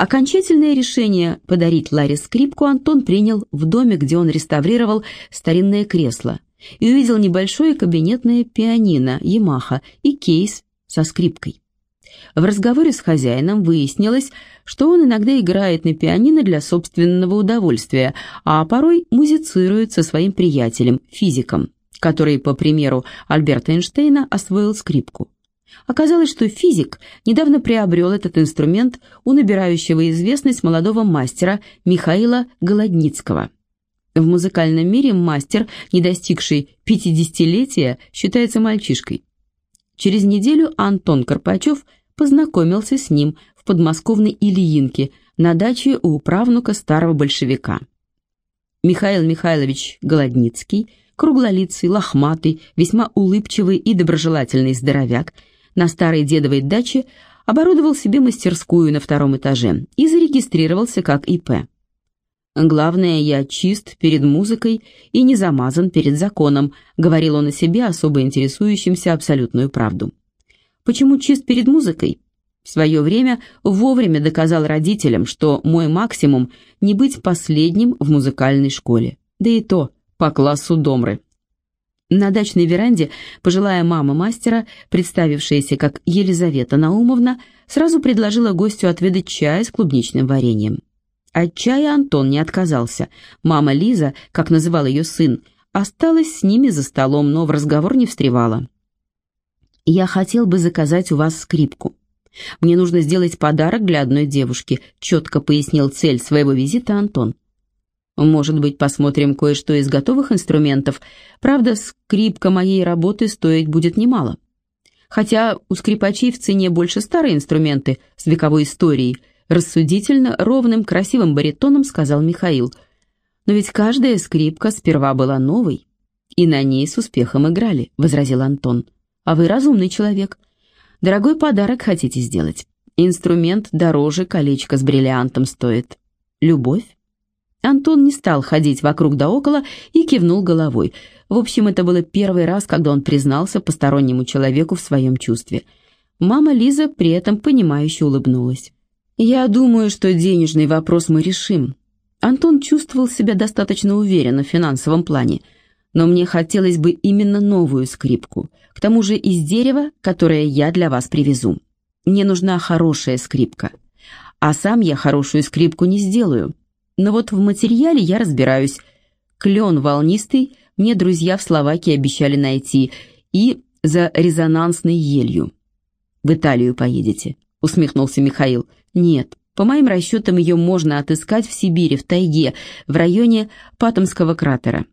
Окончательное решение подарить Ларе скрипку Антон принял в доме, где он реставрировал старинное кресло, и увидел небольшое кабинетное пианино «Ямаха» и кейс со скрипкой. В разговоре с хозяином выяснилось, что он иногда играет на пианино для собственного удовольствия, а порой музицирует со своим приятелем, физиком, который, по примеру Альберта Эйнштейна, освоил скрипку. Оказалось, что физик недавно приобрел этот инструмент у набирающего известность молодого мастера Михаила Голодницкого. В музыкальном мире мастер, не достигший 50-летия, считается мальчишкой. Через неделю Антон Карпачев познакомился с ним в подмосковной Ильинке на даче у правнука старого большевика. Михаил Михайлович Голодницкий, круглолицый, лохматый, весьма улыбчивый и доброжелательный здоровяк – на старой дедовой даче оборудовал себе мастерскую на втором этаже и зарегистрировался как ИП. «Главное, я чист перед музыкой и не замазан перед законом», говорил он о себе, особо интересующимся абсолютную правду. Почему чист перед музыкой? В свое время вовремя доказал родителям, что мой максимум – не быть последним в музыкальной школе. Да и то по классу домры. На дачной веранде пожилая мама мастера, представившаяся как Елизавета Наумовна, сразу предложила гостю отведать чая с клубничным вареньем. От чая Антон не отказался. Мама Лиза, как называл ее сын, осталась с ними за столом, но в разговор не встревала. «Я хотел бы заказать у вас скрипку. Мне нужно сделать подарок для одной девушки», четко пояснил цель своего визита Антон. Может быть, посмотрим кое-что из готовых инструментов. Правда, скрипка моей работы стоить будет немало. Хотя у скрипачей в цене больше старые инструменты с вековой историей, рассудительно, ровным, красивым баритоном сказал Михаил. Но ведь каждая скрипка сперва была новой, и на ней с успехом играли, возразил Антон. А вы разумный человек. Дорогой подарок хотите сделать. Инструмент дороже колечко с бриллиантом стоит. Любовь? Антон не стал ходить вокруг да около и кивнул головой. В общем, это было первый раз, когда он признался постороннему человеку в своем чувстве. Мама Лиза при этом понимающе улыбнулась. «Я думаю, что денежный вопрос мы решим». Антон чувствовал себя достаточно уверенно в финансовом плане, но мне хотелось бы именно новую скрипку, к тому же из дерева, которое я для вас привезу. Мне нужна хорошая скрипка. А сам я хорошую скрипку не сделаю. Но вот в материале я разбираюсь. Клен волнистый мне друзья в Словакии обещали найти. И за резонансной елью. «В Италию поедете», — усмехнулся Михаил. «Нет, по моим расчетам ее можно отыскать в Сибири, в тайге, в районе Патомского кратера.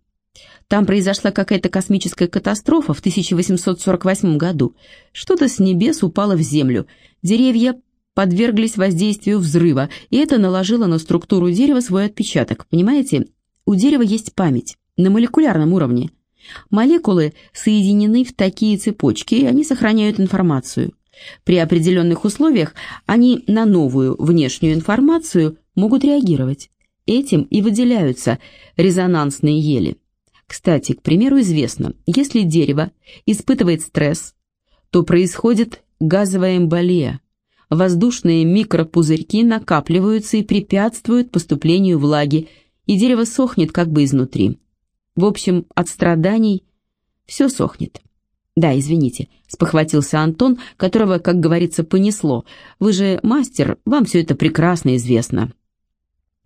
Там произошла какая-то космическая катастрофа в 1848 году. Что-то с небес упало в землю. Деревья подверглись воздействию взрыва, и это наложило на структуру дерева свой отпечаток. Понимаете, у дерева есть память на молекулярном уровне. Молекулы соединены в такие цепочки, и они сохраняют информацию. При определенных условиях они на новую внешнюю информацию могут реагировать. Этим и выделяются резонансные ели. Кстати, к примеру, известно, если дерево испытывает стресс, то происходит газовая эмболия, воздушные микропузырьки накапливаются и препятствуют поступлению влаги, и дерево сохнет как бы изнутри. В общем, от страданий все сохнет. «Да, извините», — спохватился Антон, которого, как говорится, понесло. «Вы же мастер, вам все это прекрасно известно».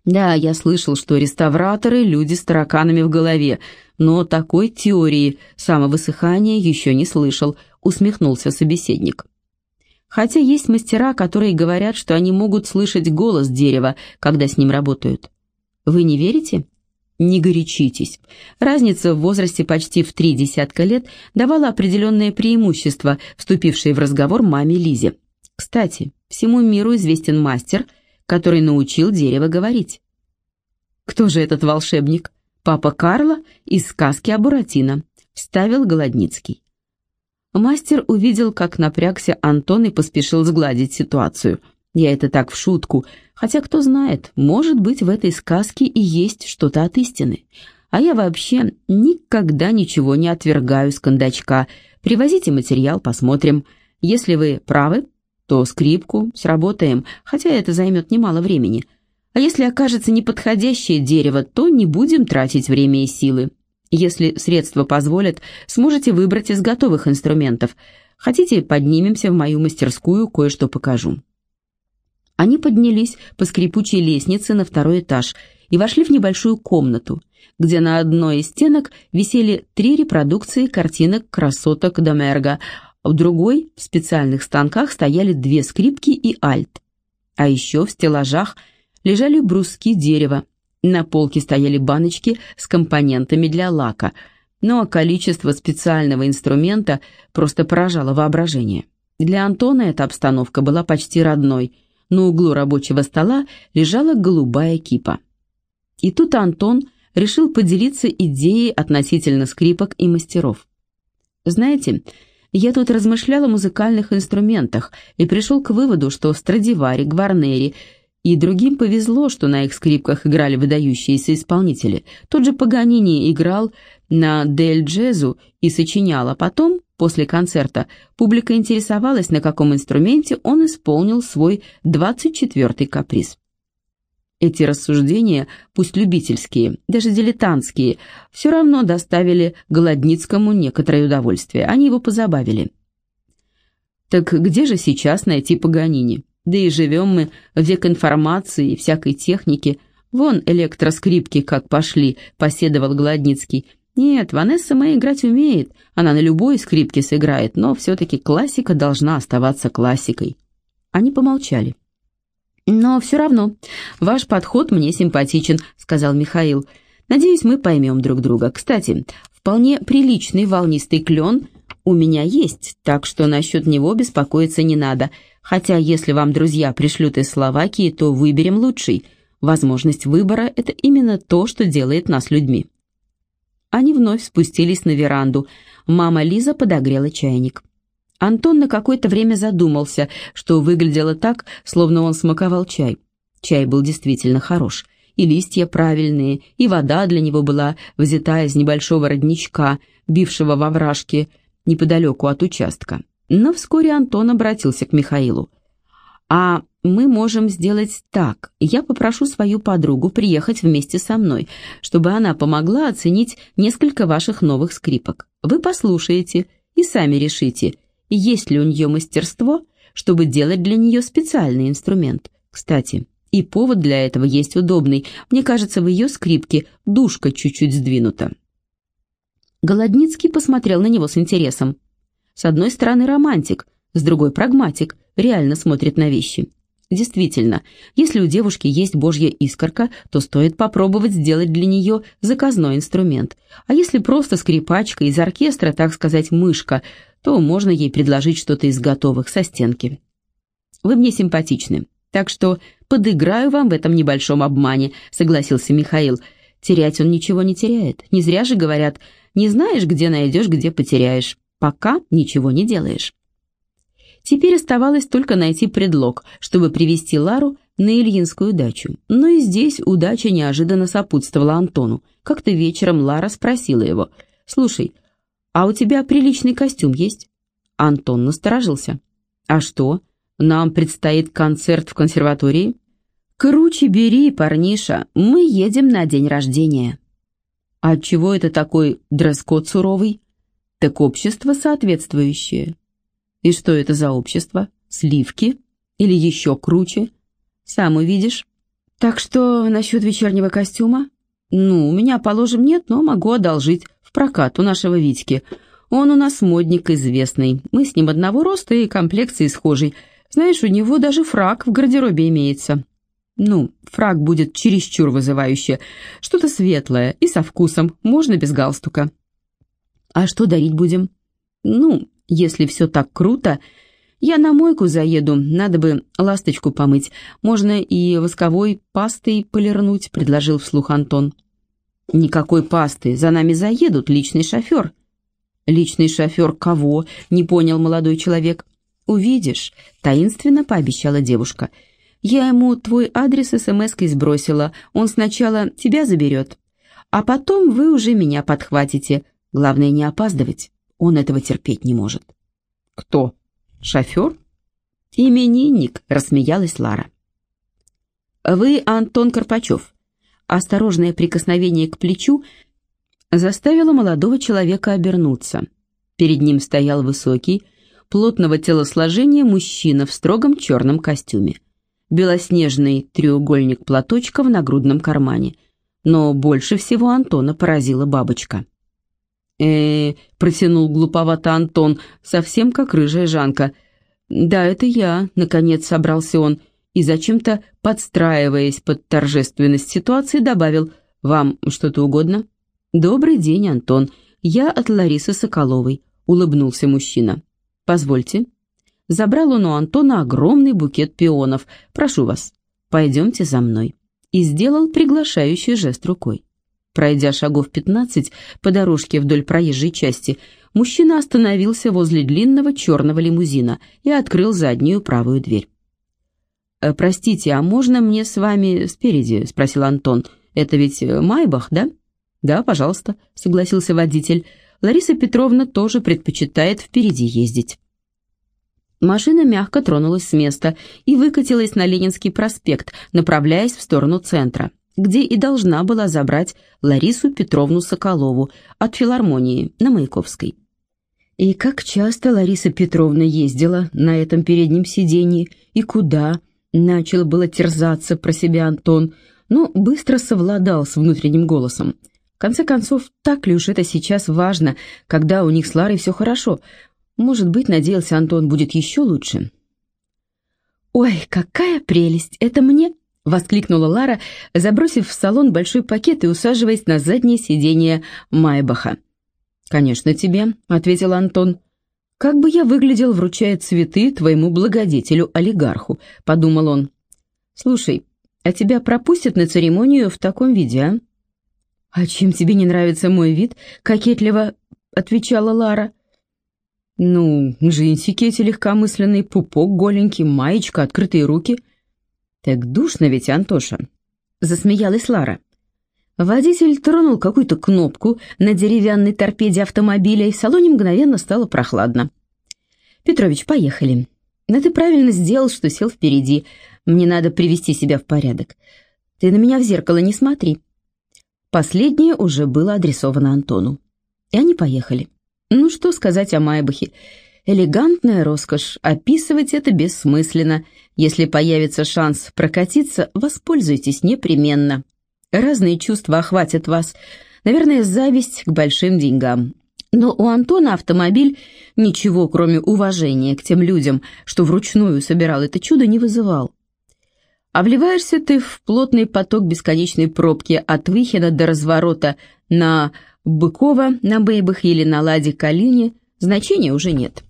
«Да, я слышал, что реставраторы — люди с тараканами в голове, но такой теории самовысыхания еще не слышал», — усмехнулся собеседник. Хотя есть мастера, которые говорят, что они могут слышать голос дерева, когда с ним работают. Вы не верите? Не горячитесь. Разница в возрасте почти в три десятка лет давала определенное преимущество, вступившее в разговор маме Лизе. Кстати, всему миру известен мастер, который научил дерево говорить. Кто же этот волшебник? Папа Карла из сказки о Буратино, вставил Голодницкий. Мастер увидел, как напрягся Антон и поспешил сгладить ситуацию. Я это так в шутку, хотя кто знает, может быть в этой сказке и есть что-то от истины. А я вообще никогда ничего не отвергаю с кондачка. Привозите материал, посмотрим. Если вы правы, то скрипку сработаем, хотя это займет немало времени. А если окажется неподходящее дерево, то не будем тратить время и силы. Если средства позволят, сможете выбрать из готовых инструментов. Хотите, поднимемся в мою мастерскую, кое-что покажу». Они поднялись по скрипучей лестнице на второй этаж и вошли в небольшую комнату, где на одной из стенок висели три репродукции картинок красоток Домерга, а в другой в специальных станках стояли две скрипки и альт. А еще в стеллажах лежали бруски дерева, на полке стояли баночки с компонентами для лака, но количество специального инструмента просто поражало воображение. Для Антона эта обстановка была почти родной – на углу рабочего стола лежала голубая кипа. И тут Антон решил поделиться идеей относительно скрипок и мастеров. «Знаете, я тут размышлял о музыкальных инструментах и пришел к выводу, что Страдивари, Гварнери и другим повезло, что на их скрипках играли выдающиеся исполнители. Тот же Паганини играл на Дель Джезу и сочинял, а потом После концерта публика интересовалась, на каком инструменте он исполнил свой 24-й каприз. Эти рассуждения, пусть любительские, даже дилетантские, все равно доставили Голодницкому некоторое удовольствие, они его позабавили. Так где же сейчас найти Паганини? Да и живем мы в век информации и всякой техники. Вон электроскрипки как пошли, поседовал Голодницкий – нет, Ванесса Мэй играть умеет, она на любой скрипке сыграет, но все-таки классика должна оставаться классикой. Они помолчали. «Но все равно, ваш подход мне симпатичен», — сказал Михаил. «Надеюсь, мы поймем друг друга. Кстати, вполне приличный волнистый клен у меня есть, так что насчет него беспокоиться не надо. Хотя, если вам друзья пришлют из Словакии, то выберем лучший. Возможность выбора — это именно то, что делает нас людьми». Они вновь спустились на веранду. Мама Лиза подогрела чайник. Антон на какое-то время задумался, что выглядело так, словно он смаковал чай. Чай был действительно хорош. И листья правильные, и вода для него была взята из небольшого родничка, бившего во вражке неподалеку от участка. Но вскоре Антон обратился к Михаилу. «А мы можем сделать так. Я попрошу свою подругу приехать вместе со мной, чтобы она помогла оценить несколько ваших новых скрипок. Вы послушаете и сами решите, есть ли у нее мастерство, чтобы делать для нее специальный инструмент. Кстати, и повод для этого есть удобный. Мне кажется, в ее скрипке душка чуть-чуть сдвинута. Голодницкий посмотрел на него с интересом. С одной стороны романтик, с другой прагматик, реально смотрит на вещи. Действительно, если у девушки есть божья искорка, то стоит попробовать сделать для нее заказной инструмент. А если просто скрипачка из оркестра, так сказать, мышка, то можно ей предложить что-то из готовых со стенки. Вы мне симпатичны, так что подыграю вам в этом небольшом обмане, согласился Михаил. Терять он ничего не теряет. Не зря же говорят, не знаешь, где найдешь, где потеряешь. Пока ничего не делаешь. Теперь оставалось только найти предлог, чтобы привести Лару на Ильинскую дачу. Но и здесь удача неожиданно сопутствовала Антону. Как-то вечером Лара спросила его, «Слушай, а у тебя приличный костюм есть?» Антон насторожился. «А что, нам предстоит концерт в консерватории?» «Круче бери, парниша, мы едем на день рождения». «А чего это такой дресс-код суровый?» «Так общество соответствующее». И что это за общество? Сливки? Или еще круче? Сам увидишь. Так что насчет вечернего костюма? Ну, у меня, положим, нет, но могу одолжить в прокат у нашего Витьки. Он у нас модник известный. Мы с ним одного роста и комплекции схожей. Знаешь, у него даже фраг в гардеробе имеется. Ну, фраг будет чересчур вызывающе. Что-то светлое и со вкусом, можно без галстука. А что дарить будем? Ну, если все так круто, я на мойку заеду, надо бы ласточку помыть. Можно и восковой пастой полирнуть», — предложил вслух Антон. «Никакой пасты, за нами заедут, личный шофер». «Личный шофер кого?» — не понял молодой человек. «Увидишь», — таинственно пообещала девушка. «Я ему твой адрес смс-кой сбросила. Он сначала тебя заберет, а потом вы уже меня подхватите. Главное, не опаздывать». Он этого терпеть не может. Кто? Шофер? «Именинник», — рассмеялась Лара. «Вы Антон Карпачев». Осторожное прикосновение к плечу заставило молодого человека обернуться. Перед ним стоял высокий, плотного телосложения мужчина в строгом черном костюме. Белоснежный треугольник платочка в нагрудном кармане. Но больше всего Антона поразила бабочка. Э протянул глуповато Антон, совсем как рыжая Жанка. «Да, это я», — наконец собрался он, и зачем-то, подстраиваясь под торжественность ситуации, добавил «Вам что-то угодно?» «Добрый день, Антон. Я от Ларисы Соколовой», — улыбнулся мужчина. «Позвольте». Забрал он у Антона огромный букет пионов. «Прошу вас, пойдемте за мной». И сделал приглашающий жест рукой. Пройдя шагов пятнадцать по дорожке вдоль проезжей части, мужчина остановился возле длинного черного лимузина и открыл заднюю правую дверь. «Э, «Простите, а можно мне с вами спереди?» — спросил Антон. «Это ведь Майбах, да?» «Да, пожалуйста», — согласился водитель. Лариса Петровна тоже предпочитает впереди ездить. Машина мягко тронулась с места и выкатилась на Ленинский проспект, направляясь в сторону центра, где и должна была забрать Ларису Петровну Соколову от филармонии на Маяковской. И как часто Лариса Петровна ездила на этом переднем сиденье и куда, начал было терзаться про себя Антон, но быстро совладал с внутренним голосом – конце концов, так ли уж это сейчас важно, когда у них с Ларой все хорошо? Может быть, надеялся Антон, будет еще лучше. «Ой, какая прелесть! Это мне?» — воскликнула Лара, забросив в салон большой пакет и усаживаясь на заднее сиденье Майбаха. «Конечно, тебе», — ответил Антон. «Как бы я выглядел, вручая цветы твоему благодетелю-олигарху», — подумал он. «Слушай, а тебя пропустят на церемонию в таком виде, а?» «А чем тебе не нравится мой вид?» — кокетливо отвечала Лара. «Ну, джинсики эти легкомысленные, пупок голенький, маечка, открытые руки». «Так душно ведь, Антоша!» — засмеялась Лара. Водитель тронул какую-то кнопку на деревянной торпеде автомобиля, и в салоне мгновенно стало прохладно. «Петрович, поехали. Но ты правильно сделал, что сел впереди. Мне надо привести себя в порядок. Ты на меня в зеркало не смотри». Последнее уже было адресовано Антону. И они поехали. Ну что сказать о Майбахе? Элегантная роскошь, описывать это бессмысленно. Если появится шанс прокатиться, воспользуйтесь непременно. Разные чувства охватят вас. Наверное, зависть к большим деньгам. Но у Антона автомобиль ничего, кроме уважения к тем людям, что вручную собирал это чудо, не вызывал. А вливаешься ты в плотный поток бесконечной пробки от Выхина до разворота на Быкова, на Бейбах или на Ладе Калине, значения уже нет.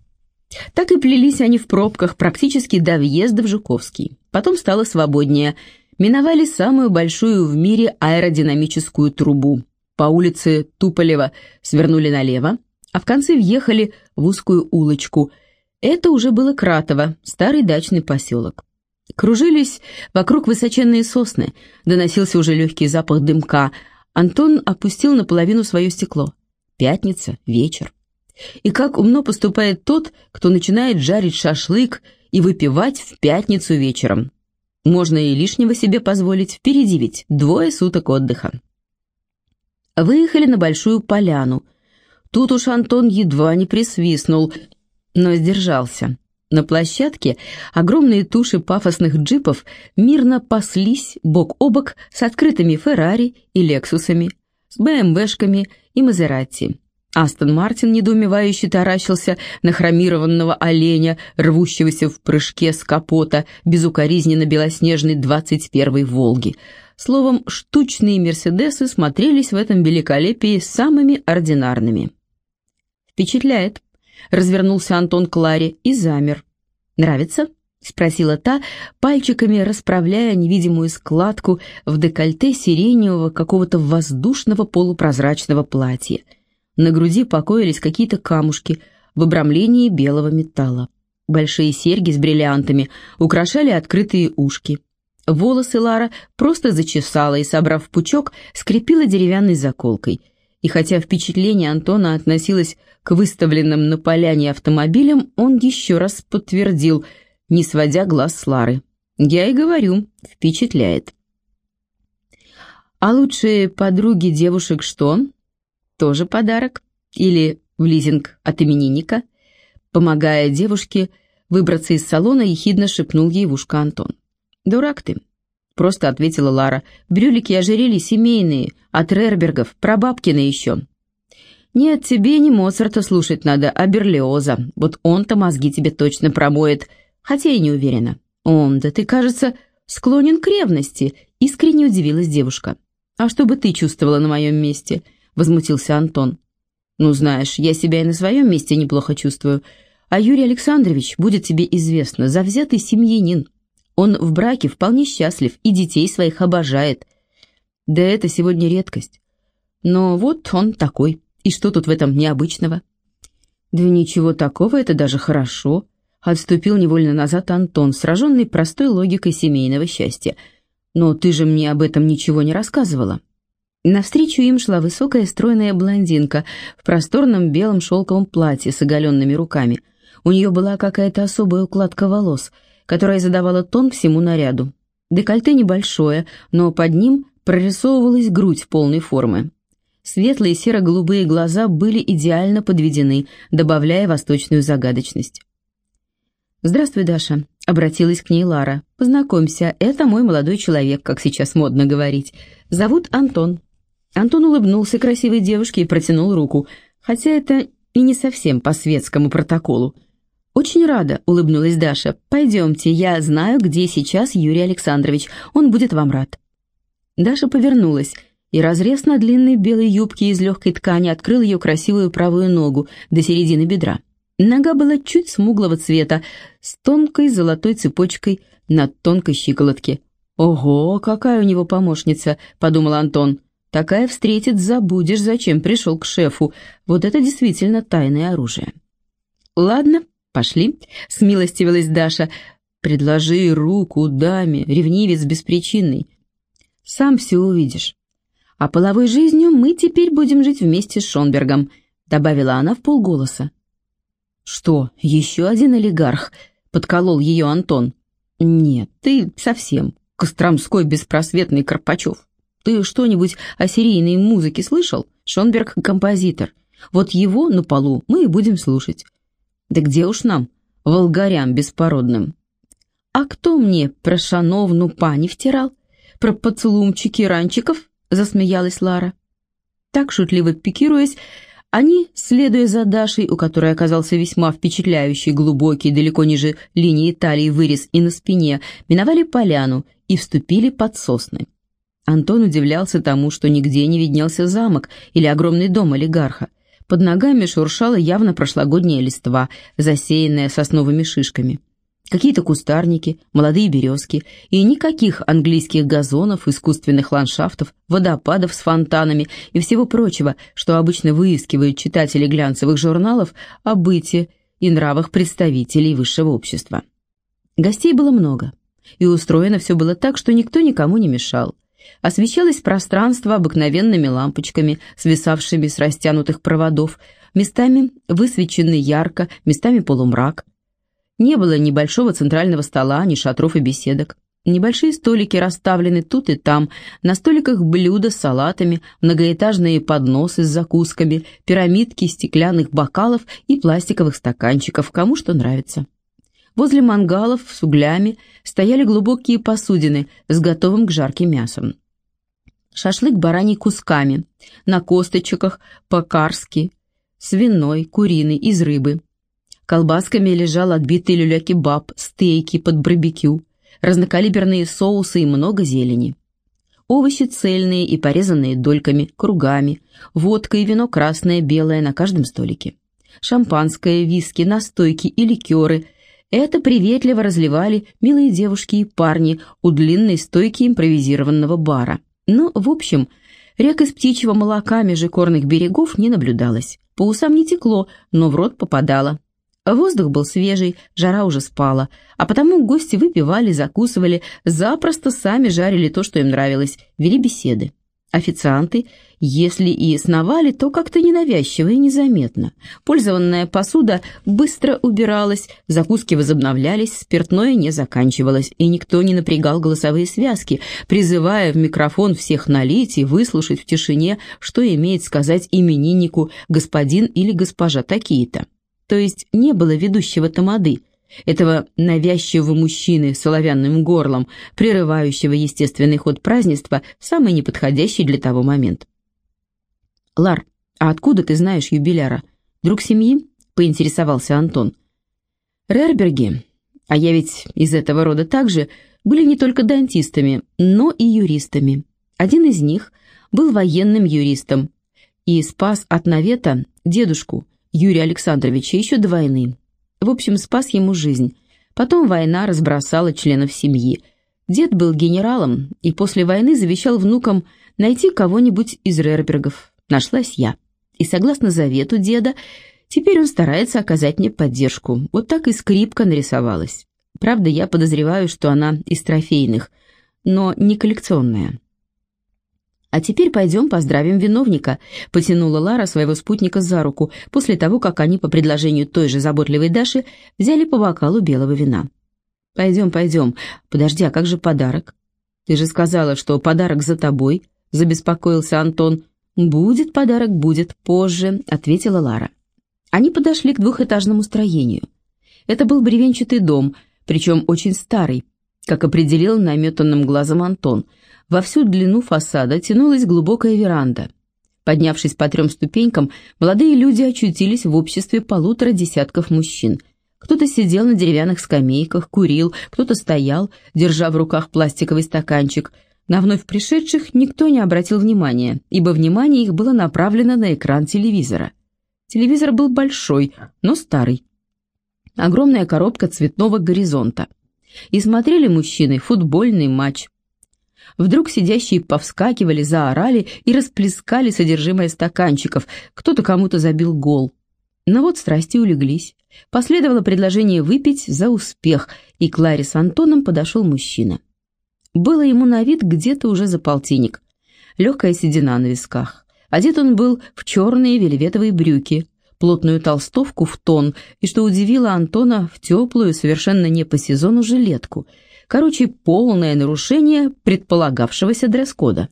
Так и плелись они в пробках практически до въезда в Жуковский. Потом стало свободнее. Миновали самую большую в мире аэродинамическую трубу. По улице Туполева свернули налево, а в конце въехали в узкую улочку. Это уже было Кратово, старый дачный поселок. Кружились вокруг высоченные сосны, доносился уже легкий запах дымка. Антон опустил наполовину свое стекло. Пятница, вечер. И как умно поступает тот, кто начинает жарить шашлык и выпивать в пятницу вечером. Можно и лишнего себе позволить, впереди ведь двое суток отдыха. Выехали на большую поляну. Тут уж Антон едва не присвистнул, но сдержался. На площадке огромные туши пафосных джипов мирно паслись бок о бок с открытыми Феррари и Лексусами, с БМВшками и Мазератти. Астон Мартин недоумевающе таращился на хромированного оленя, рвущегося в прыжке с капота безукоризненно белоснежной 21-й «Волги». Словом, штучные «Мерседесы» смотрелись в этом великолепии самыми ординарными. «Впечатляет», развернулся Антон к Ларе и замер. «Нравится?» — спросила та, пальчиками расправляя невидимую складку в декольте сиреневого какого-то воздушного полупрозрачного платья. На груди покоились какие-то камушки в обрамлении белого металла. Большие серьги с бриллиантами украшали открытые ушки. Волосы Лара просто зачесала и, собрав пучок, скрепила деревянной заколкой. И хотя впечатление Антона относилось к выставленным на поляне автомобилям, он еще раз подтвердил не сводя глаз с Лары. «Я и говорю, впечатляет». «А лучшие подруги девушек что? Тоже подарок? Или в лизинг от именинника?» Помогая девушке выбраться из салона, ехидно шепнул ей в ушко Антон. «Дурак ты», — просто ответила Лара. «Брюлики ожерели семейные, от Рербергов, прабабкины еще». «Нет, тебе не Моцарта слушать надо, а Берлиоза. Вот он-то мозги тебе точно промоет, хотя и не уверена». «Он, да ты, кажется, склонен к ревности», — искренне удивилась девушка. «А что бы ты чувствовала на моем месте?» — возмутился Антон. «Ну, знаешь, я себя и на своем месте неплохо чувствую. А Юрий Александрович, будет тебе известно, завзятый семьянин. Он в браке вполне счастлив и детей своих обожает. Да это сегодня редкость. Но вот он такой. И что тут в этом необычного? Да ничего такого, это даже хорошо. Отступил невольно назад Антон, сраженный простой логикой семейного счастья. Но ты же мне об этом ничего не рассказывала. Навстречу им шла высокая стройная блондинка в просторном белом шелковом платье с оголенными руками. У нее была какая-то особая укладка волос, которая задавала тон всему наряду. Декольте небольшое, но под ним прорисовывалась грудь полной формы. Светлые серо-голубые глаза были идеально подведены, добавляя восточную загадочность. «Здравствуй, Даша», — обратилась к ней Лара. «Познакомься, это мой молодой человек, как сейчас модно говорить. Зовут Антон». Антон улыбнулся красивой девушке и протянул руку, хотя это и не совсем по светскому протоколу. «Очень рада», — улыбнулась Даша. «Пойдемте, я знаю, где сейчас Юрий Александрович. Он будет вам рад». Даша повернулась — и разрез на длинной белой юбке из легкой ткани открыл ее красивую правую ногу до середины бедра. Нога была чуть смуглого цвета, с тонкой золотой цепочкой на тонкой щиколотке. «Ого, какая у него помощница!» — подумал Антон. «Такая встретит, забудешь, зачем пришел к шефу. Вот это действительно тайное оружие». «Ладно, пошли», — смилостивилась Даша. «Предложи руку даме, ревнивец беспричинный. Сам все увидишь». А половой жизнью мы теперь будем жить вместе с Шонбергом», — добавила она в полголоса. «Что, еще один олигарх?» — подколол ее Антон. «Нет, ты совсем Костромской беспросветный Карпачев. Ты что-нибудь о серийной музыке слышал? Шонберг — композитор. Вот его на полу мы и будем слушать. Да где уж нам, волгарям беспородным? А кто мне про шановну пани втирал? Про поцелумчики ранчиков?» засмеялась Лара. Так, шутливо пикируясь, они, следуя за Дашей, у которой оказался весьма впечатляющий, глубокий, далеко ниже линии талии вырез и на спине, миновали поляну и вступили под сосны. Антон удивлялся тому, что нигде не виднелся замок или огромный дом олигарха. Под ногами шуршала явно прошлогодняя листва, засеянная сосновыми шишками какие-то кустарники, молодые березки и никаких английских газонов, искусственных ландшафтов, водопадов с фонтанами и всего прочего, что обычно выискивают читатели глянцевых журналов о быте и нравах представителей высшего общества. Гостей было много, и устроено все было так, что никто никому не мешал. Освещалось пространство обыкновенными лампочками, свисавшими с растянутых проводов, местами высвечены ярко, местами полумрак – не было ни большого центрального стола, ни шатров и беседок. Небольшие столики расставлены тут и там, на столиках блюда с салатами, многоэтажные подносы с закусками, пирамидки стеклянных бокалов и пластиковых стаканчиков, кому что нравится. Возле мангалов с углями стояли глубокие посудины с готовым к жарке мясом. Шашлык бараний кусками, на косточках, по-карски, свиной, куриный, из рыбы – Колбасками лежал отбитый люля-кебаб, стейки под барбекю, разнокалиберные соусы и много зелени. Овощи цельные и порезанные дольками, кругами, водка и вино красное, белое на каждом столике. Шампанское, виски, настойки и ликеры – это приветливо разливали милые девушки и парни у длинной стойки импровизированного бара. Но, в общем, рек из птичьего молока между горных берегов не наблюдалось. По усам не текло, но в рот попадало. Воздух был свежий, жара уже спала, а потому гости выпивали, закусывали, запросто сами жарили то, что им нравилось, вели беседы. Официанты, если и сновали, то как-то ненавязчиво и незаметно. Пользованная посуда быстро убиралась, закуски возобновлялись, спиртное не заканчивалось, и никто не напрягал голосовые связки, призывая в микрофон всех налить и выслушать в тишине, что имеет сказать имениннику господин или госпожа такие-то. То есть не было ведущего тамады, этого навязчивого мужчины с оловянным горлом, прерывающего естественный ход празднества в самый неподходящий для того момент. «Лар, а откуда ты знаешь юбиляра? Друг семьи?» — поинтересовался Антон. «Рерберги, а я ведь из этого рода также, были не только дантистами, но и юристами. Один из них был военным юристом и спас от навета дедушку Юрия Александровича еще до войны. В общем, спас ему жизнь. Потом война разбросала членов семьи. Дед был генералом и после войны завещал внукам найти кого-нибудь из Рербергов. Нашлась я. И согласно завету деда, теперь он старается оказать мне поддержку. Вот так и скрипка нарисовалась. Правда, я подозреваю, что она из трофейных, но не коллекционная. «А теперь пойдем поздравим виновника», — потянула Лара своего спутника за руку, после того, как они, по предложению той же заботливой Даши, взяли по бокалу белого вина. «Пойдем, пойдем. Подожди, а как же подарок?» «Ты же сказала, что подарок за тобой», — забеспокоился Антон. «Будет подарок, будет позже», — ответила Лара. Они подошли к двухэтажному строению. Это был бревенчатый дом, причем очень старый, как определил наметанным глазом Антон — во всю длину фасада тянулась глубокая веранда. Поднявшись по трем ступенькам, молодые люди очутились в обществе полутора десятков мужчин. Кто-то сидел на деревянных скамейках, курил, кто-то стоял, держа в руках пластиковый стаканчик. На вновь пришедших никто не обратил внимания, ибо внимание их было направлено на экран телевизора. Телевизор был большой, но старый. Огромная коробка цветного горизонта. И смотрели мужчины футбольный матч. Вдруг сидящие повскакивали, заорали и расплескали содержимое стаканчиков, кто-то кому-то забил гол. Но вот страсти улеглись. Последовало предложение выпить за успех, и к Ларе с Антоном подошел мужчина. Было ему на вид где-то уже за полтинник. Легкая седина на висках. Одет он был в черные вельветовые брюки, плотную толстовку в тон и, что удивило Антона, в теплую, совершенно не по сезону жилетку – Короче, полное нарушение предполагавшегося дресс-кода.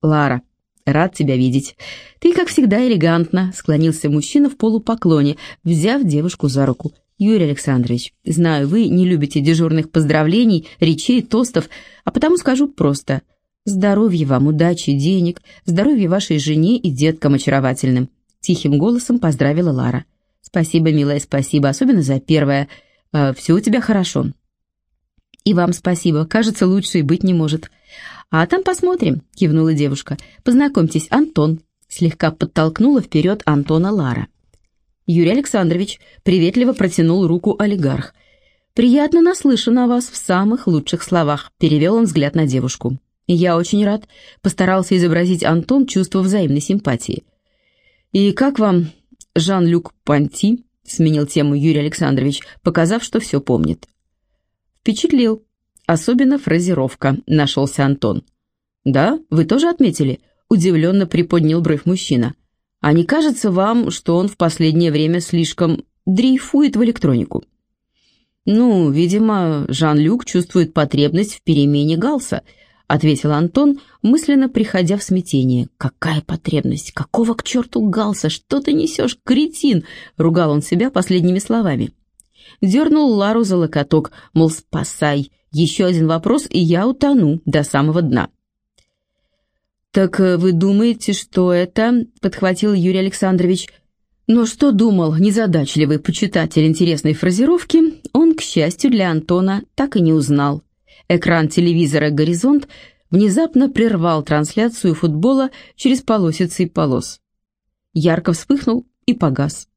«Лара, рад тебя видеть. Ты, как всегда, элегантно», — склонился мужчина в полупоклоне, взяв девушку за руку. «Юрий Александрович, знаю, вы не любите дежурных поздравлений, речей, тостов, а потому скажу просто. Здоровья вам, удачи, денег, здоровья вашей жене и деткам очаровательным», — тихим голосом поздравила Лара. «Спасибо, милая, спасибо, особенно за первое. Э, все у тебя хорошо». «И вам спасибо. Кажется, лучше и быть не может». «А там посмотрим», — кивнула девушка. «Познакомьтесь, Антон». Слегка подтолкнула вперед Антона Лара. Юрий Александрович приветливо протянул руку олигарх. «Приятно наслышан о вас в самых лучших словах», — перевел он взгляд на девушку. «Я очень рад», — постарался изобразить Антон чувство взаимной симпатии. «И как вам Жан-Люк Панти?» — сменил тему Юрий Александрович, показав, что все помнит. «Впечатлил. Особенно фразировка», — нашелся Антон. «Да, вы тоже отметили?» — удивленно приподнял бровь мужчина. «А не кажется вам, что он в последнее время слишком дрейфует в электронику?» «Ну, видимо, Жан-Люк чувствует потребность в перемене Галса», — ответил Антон, мысленно приходя в смятение. «Какая потребность? Какого к черту Галса? Что ты несешь, кретин?» — ругал он себя последними словами дернул Лару за локоток, мол, спасай, еще один вопрос, и я утону до самого дна. «Так э, вы думаете, что это...» — подхватил Юрий Александрович. Но что думал незадачливый почитатель интересной фразировки, он, к счастью для Антона, так и не узнал. Экран телевизора «Горизонт» внезапно прервал трансляцию футбола через полосицы и полос. Ярко вспыхнул и погас.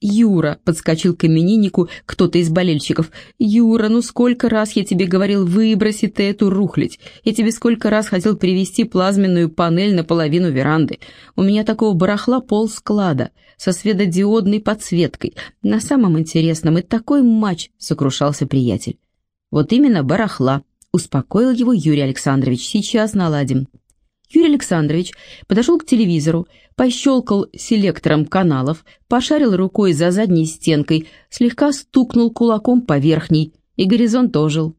«Юра!» — подскочил к имениннику кто-то из болельщиков. «Юра, ну сколько раз я тебе говорил, выброси ты эту рухлядь. Я тебе сколько раз хотел привезти плазменную панель на половину веранды. У меня такого барахла пол склада, со светодиодной подсветкой. На самом интересном и такой матч!» — сокрушался приятель. «Вот именно барахла!» — успокоил его Юрий Александрович. «Сейчас наладим». Юрий Александрович подошел к телевизору, пощелкал селектором каналов, пошарил рукой за задней стенкой, слегка стукнул кулаком по верхней, и горизонт ожил.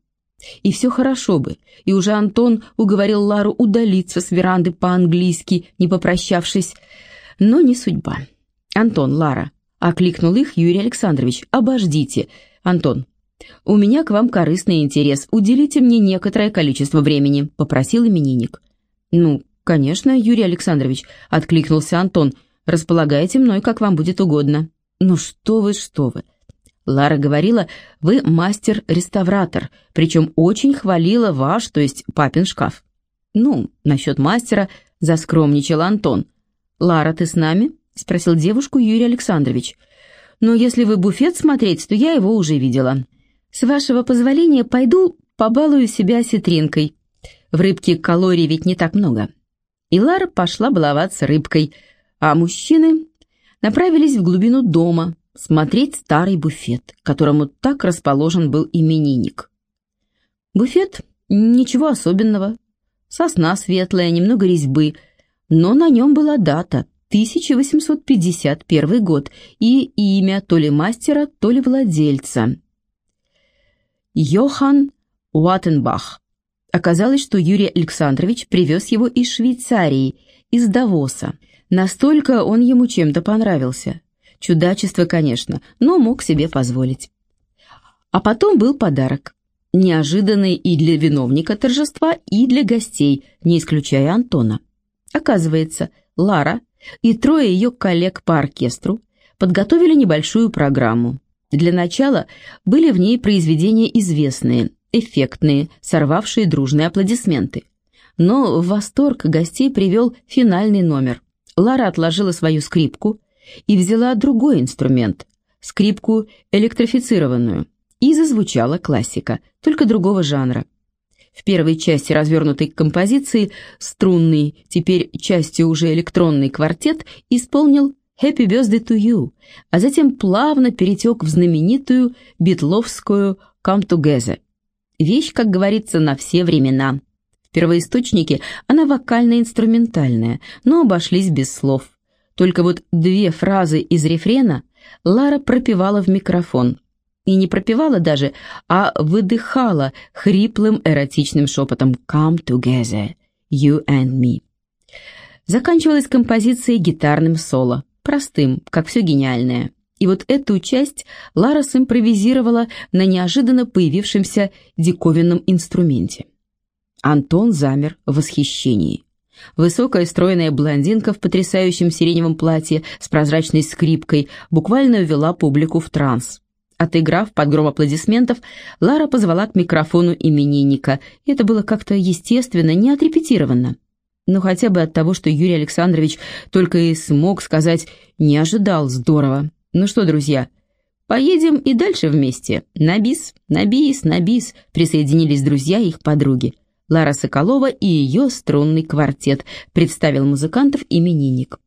И все хорошо бы, и уже Антон уговорил Лару удалиться с веранды по-английски, не попрощавшись, но не судьба. «Антон, Лара», — окликнул их Юрий Александрович, — «обождите. Антон, у меня к вам корыстный интерес, уделите мне некоторое количество времени», — попросил именинник. «Ну, конечно, Юрий Александрович», — откликнулся Антон, — «располагайте мной, как вам будет угодно». «Ну что вы, что вы!» Лара говорила, вы мастер-реставратор, причем очень хвалила ваш, то есть папин шкаф. Ну, насчет мастера заскромничал Антон. «Лара, ты с нами?» — спросил девушку Юрий Александрович. «Но если вы буфет смотреть, то я его уже видела. С вашего позволения пойду побалую себя осетринкой. В рыбке калорий ведь не так много». И Лара пошла баловаться рыбкой, а мужчины направились в глубину дома, смотреть старый буфет, которому так расположен был именинник. Буфет — ничего особенного. Сосна светлая, немного резьбы, но на нем была дата — 1851 год и имя то ли мастера, то ли владельца. Йохан Уаттенбах. Оказалось, что Юрий Александрович привез его из Швейцарии, из Давоса. Настолько он ему чем-то понравился. Чудачество, конечно, но мог себе позволить. А потом был подарок. Неожиданный и для виновника торжества, и для гостей, не исключая Антона. Оказывается, Лара и трое ее коллег по оркестру подготовили небольшую программу. Для начала были в ней произведения известные, эффектные, сорвавшие дружные аплодисменты. Но в восторг гостей привел финальный номер. Лара отложила свою скрипку, и взяла другой инструмент, скрипку электрифицированную, и зазвучала классика, только другого жанра. В первой части развернутой композиции струнный, теперь частью уже электронный квартет исполнил «Happy Birthday to You», а затем плавно перетек в знаменитую битловскую «Come Together». Вещь, как говорится, на все времена. В первоисточнике она вокально-инструментальная, но обошлись без слов. Только вот две фразы из рефрена Лара пропевала в микрофон. И не пропевала даже, а выдыхала хриплым эротичным шепотом «Come together, you and me». Заканчивалась композиция гитарным соло, простым, как все гениальное. И вот эту часть Лара симпровизировала на неожиданно появившемся диковинном инструменте. Антон замер в восхищении. Высокая стройная блондинка в потрясающем сиреневом платье с прозрачной скрипкой буквально ввела публику в транс. Отыграв под гром аплодисментов, Лара позвала к микрофону именинника. Это было как-то естественно, не отрепетировано. Но хотя бы от того, что Юрий Александрович только и смог сказать «не ожидал, здорово». Ну что, друзья, поедем и дальше вместе. На бис, на бис, на бис присоединились друзья и их подруги. Лара Соколова и ее струнный квартет, представил музыкантов именинник.